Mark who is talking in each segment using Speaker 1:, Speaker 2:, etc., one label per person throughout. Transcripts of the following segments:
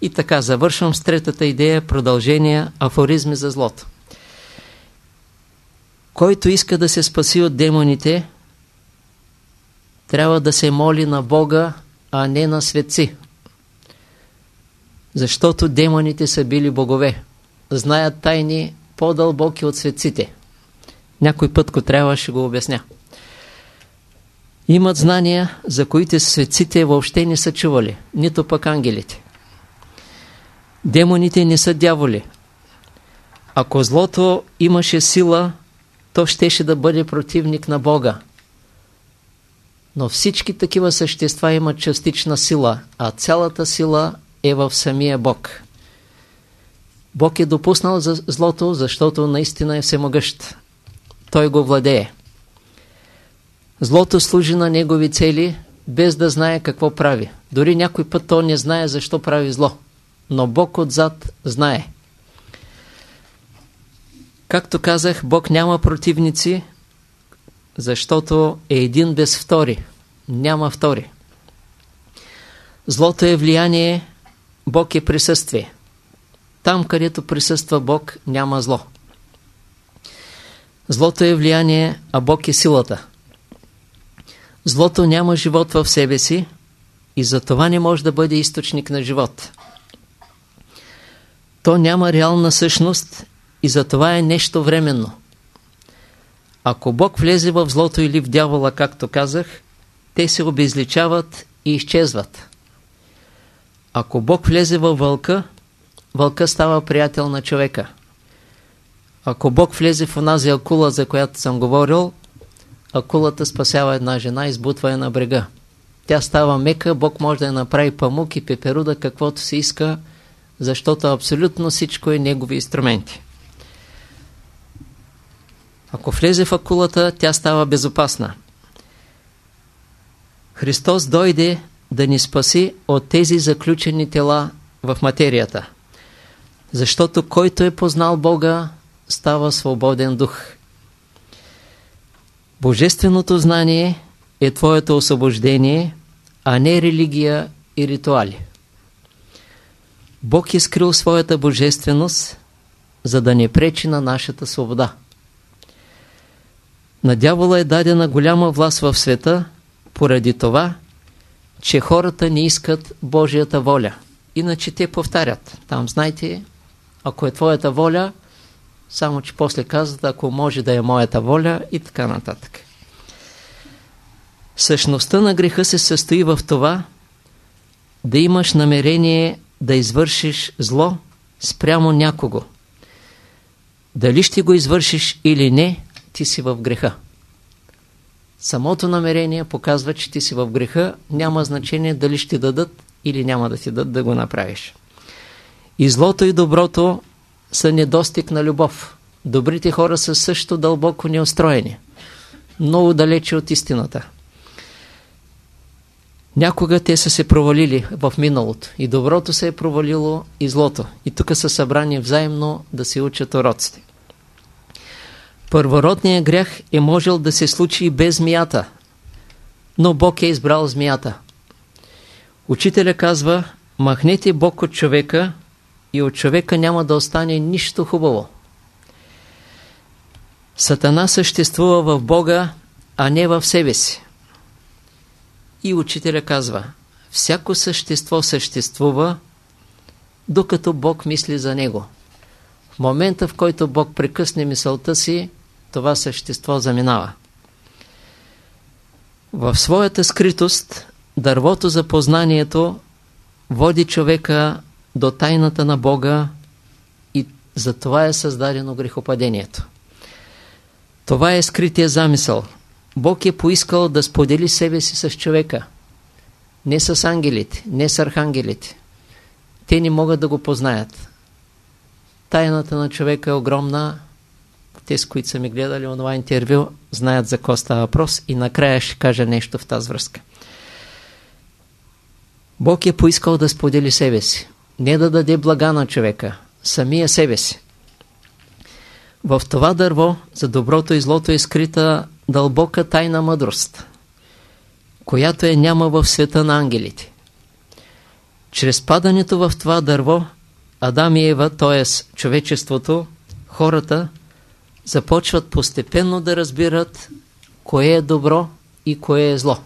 Speaker 1: И така, завършвам с третата идея, продължение, афоризми за злото. Който иска да се спаси от демоните, трябва да се моли на Бога, а не на светци. Защото демоните са били богове. Знаят тайни по-дълбоки от светците. Някой път, ако трябва, ще го обясня. Имат знания, за които светците въобще не са чували, нито пък ангелите. Демоните не са дяволи. Ако злото имаше сила, то щеше да бъде противник на Бога. Но всички такива същества имат частична сила, а цялата сила е в самия Бог. Бог е допуснал за злото, защото наистина е всемогъщ. Той го владее. Злото служи на негови цели, без да знае какво прави. Дори някой път то не знае защо прави зло. Но Бог отзад знае. Както казах, Бог няма противници, защото е един без втори. Няма втори. Злото е влияние, Бог е присъствие. Там, където присъства Бог, няма зло. Злото е влияние, а Бог е силата. Злото няма живот в себе си и затова не може да бъде източник на живот. То няма реална същност и затова е нещо временно. Ако Бог влезе в злото или в дявола, както казах, те се обезличават и изчезват. Ако Бог влезе във вълка, вълка става приятел на човека. Ако Бог влезе в онази акула, за която съм говорил, акулата спасява една жена и сбутва я на брега. Тя става мека, Бог може да я направи памук и пеперуда, каквото се иска, защото абсолютно всичко е негови инструменти. Ако влезе в акулата, тя става безопасна. Христос дойде да ни спаси от тези заключени тела в материята. Защото който е познал Бога, става свободен дух. Божественото знание е твоето освобождение, а не религия и ритуали. Бог е скрил своята божественост, за да не пречи на нашата свобода. На дявола е дадена голяма власт в света, поради това, че хората не искат Божията воля. Иначе те повтарят. Там, знаете, ако е твоята воля, само че после казват, ако може да е моята воля и така нататък. Същността на греха се състои в това да имаш намерение да извършиш зло спрямо някого. Дали ще го извършиш или не, ти си в греха. Самото намерение показва, че ти си в греха, няма значение дали ще дадат или няма да ти дадат да го направиш. И злото и доброто са недостиг на любов. Добрите хора са също дълбоко неустроени. Много далече от истината. Някога те са се провалили в миналото. И доброто се е провалило, и злото. И тук са събрани взаимно да се учат уроците. Първородният грях е можел да се случи без змията. Но Бог е избрал змията. Учителя казва, махнете Бог от човека и от човека няма да остане нищо хубаво. Сатана съществува в Бога, а не в себе си. И учителя казва, всяко същество съществува, докато Бог мисли за него. В момента, в който Бог прекъсне мисълта си, това същество заминава. В своята скритост, дървото за познанието води човека до тайната на Бога и за това е създадено грехопадението. Това е скрития замисъл. Бог е поискал да сподели себе си с човека. Не с ангелите, не с архангелите. Те не могат да го познаят. Тайната на човека е огромна. Те, с които са ми гледали онова интервю, знаят за какво става въпрос и накрая ще кажа нещо в тази връзка. Бог е поискал да сподели себе си. Не да даде блага на човека, самия себе си. В това дърво за доброто и злото е скрита дълбока тайна мъдрост, която е няма в света на ангелите. Чрез падането в това дърво, Адам и Ева, т.е. човечеството, хората, започват постепенно да разбират кое е добро и кое е зло.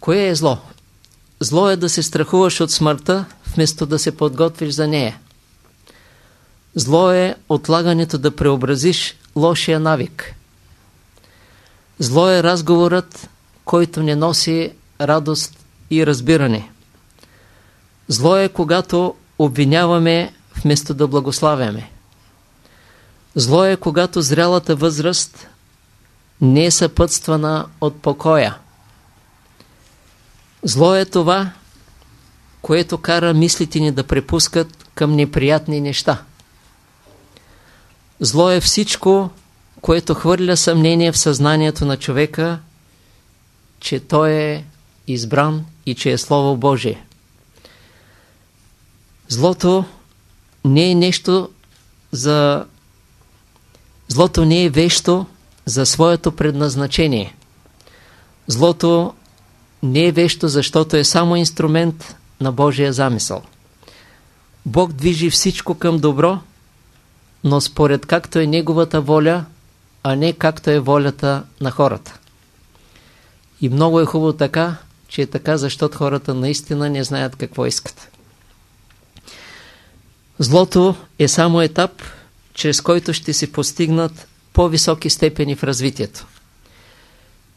Speaker 1: Кое е зло? Зло е да се страхуваш от смъртта, вместо да се подготвиш за нея. Зло е отлагането да преобразиш лошия навик. Зло е разговорът, който не носи радост и разбиране. Зло е когато обвиняваме вместо да благославяме. Зло е когато зрялата възраст не е съпътствана от покоя. Зло е това, което кара мислите ни да препускат към неприятни неща. Зло е всичко, което хвърля съмнение в съзнанието на човека, че той е избран и че е Слово Божие. Злото не е нещо за... Злото не е вещо за своето предназначение. Злото не е вещо, защото е само инструмент на Божия замисъл. Бог движи всичко към добро, но според както е Неговата воля, а не както е волята на хората. И много е хубаво така, че е така, защото хората наистина не знаят какво искат. Злото е само етап, чрез който ще се постигнат по-високи степени в развитието.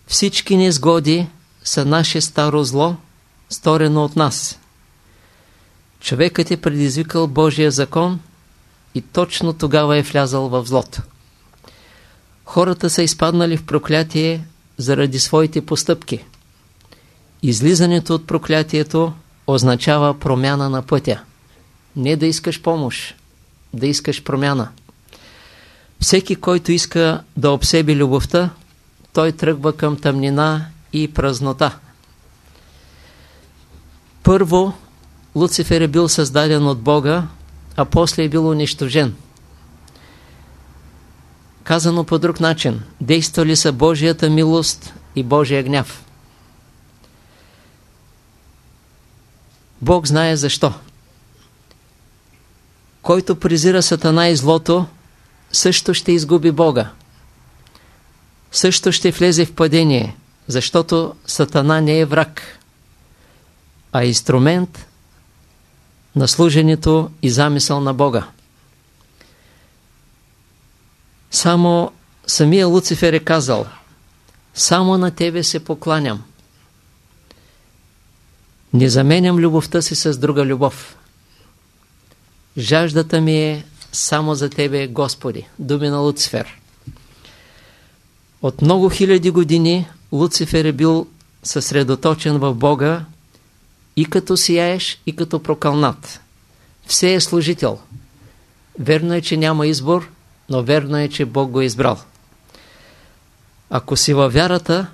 Speaker 1: Всички незгоди са наше старо зло, сторено от нас. Човекът е предизвикал Божия закон и точно тогава е влязал в злото. Хората са изпаднали в проклятие заради своите постъпки. Излизането от проклятието означава промяна на пътя. Не да искаш помощ, да искаш промяна. Всеки, който иска да обсеби любовта, той тръгва към тъмнина и празнота. Първо, Луцифер е бил създаден от Бога, а после е бил унищожен. Казано по друг начин, действали са Божията милост и Божия гняв. Бог знае защо. Който презира Сатана и злото, също ще изгуби Бога. Също ще влезе в падение, защото Сатана не е враг, а инструмент на служенето и замисъл на Бога. Само самия Луцифер е казал Само на Тебе се покланям. Не заменям любовта си с друга любов. Жаждата ми е само за Тебе, Господи. Думи на Луцифер. От много хиляди години Луцифер е бил съсредоточен в Бога и като сияеш, и като прокълнат. Все е служител. Верно е, че няма избор, но верно е, че Бог го е избрал. Ако си във вярата,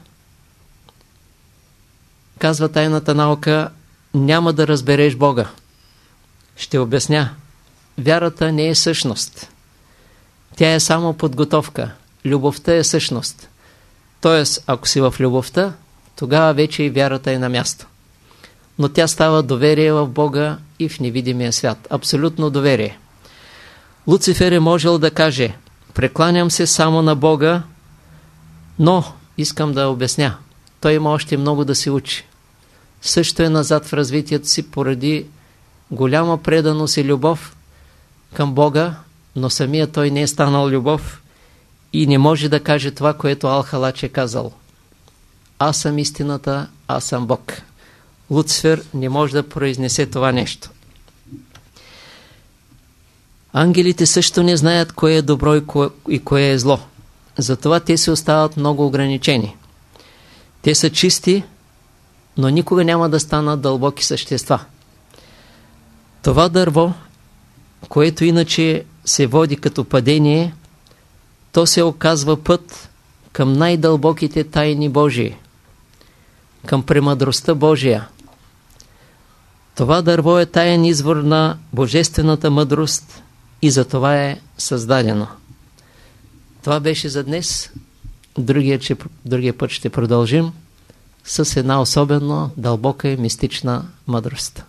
Speaker 1: казва тайната наука, няма да разбереш Бога. Ще обясня. Вярата не е същност. Тя е само подготовка. Любовта е същност. Тоест, ако си в любовта, тогава вече и вярата е на място. Но тя става доверие в Бога и в невидимия свят. Абсолютно доверие. Луцифер е можел да каже прекланям се само на Бога, но искам да обясня. Той има още много да се учи. Също е назад в развитието си поради голяма преданост и любов към Бога, но самия той не е станал любов и не може да каже това, което Алхалач е казал. Аз съм истината, аз съм Бог. Луцифер не може да произнесе това нещо. Ангелите също не знаят кое е добро и кое, и кое е зло. Затова те се остават много ограничени. Те са чисти, но никога няма да станат дълбоки същества. Това дърво, което иначе се води като падение, то се оказва път към най-дълбоките тайни Божии, към премъдростта Божия. Това дърво е таен извор на божествената мъдрост и за това е създадено. Това беше за днес. Другия, че, другия път ще продължим. с една особено дълбока и мистична мъдрост.